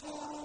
for